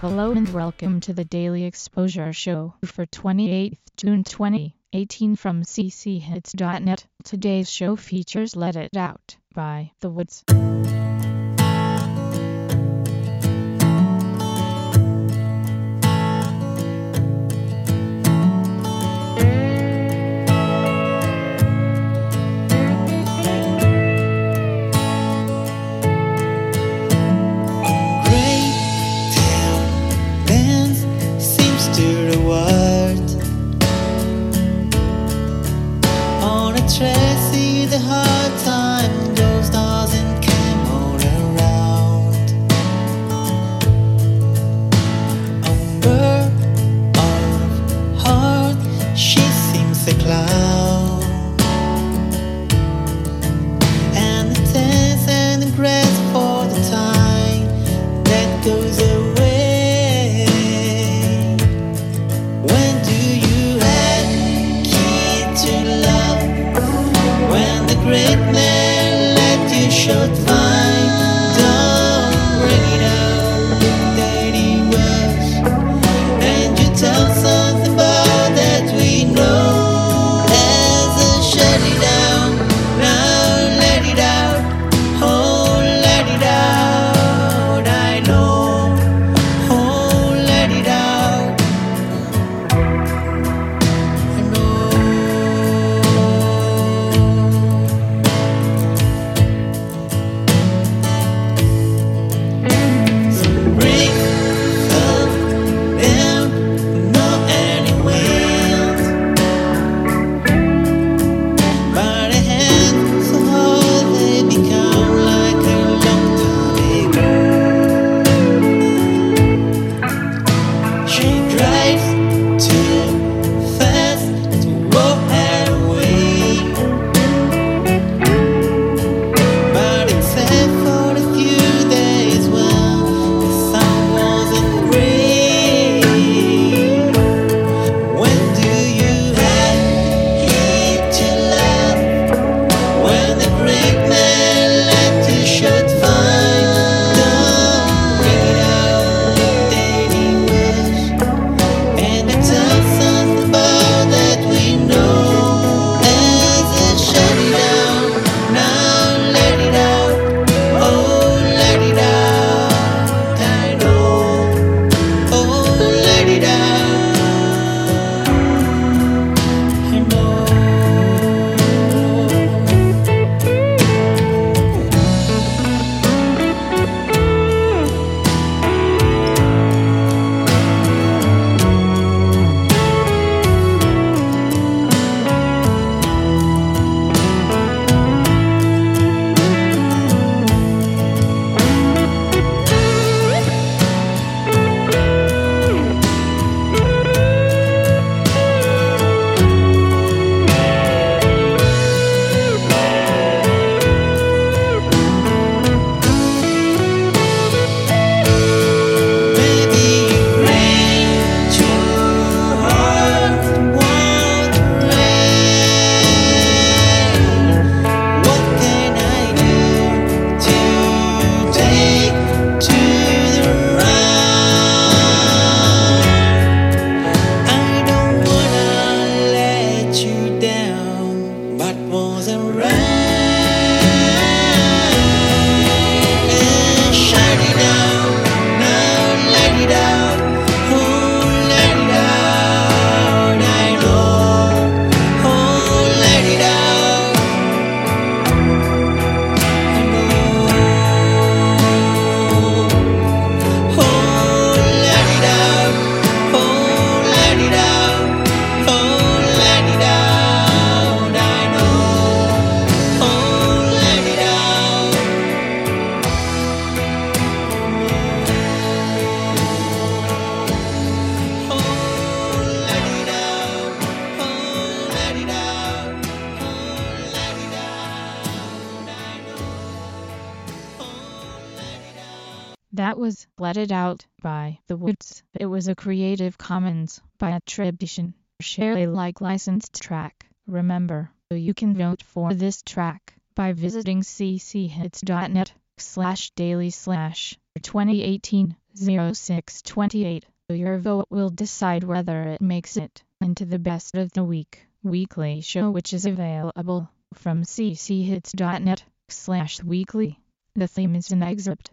Hello and welcome to the Daily Exposure Show for 28 June 2018 from cchits.net. Today's show features Let It Out by The Woods. That was Let It Out by The Woods. It was a Creative Commons by attribution. Share Alike licensed track. Remember, you can vote for this track by visiting cchits.net slash daily slash 2018 0628. Your vote will decide whether it makes it into the best of the week weekly show which is available from cchits.net slash weekly. The theme is an excerpt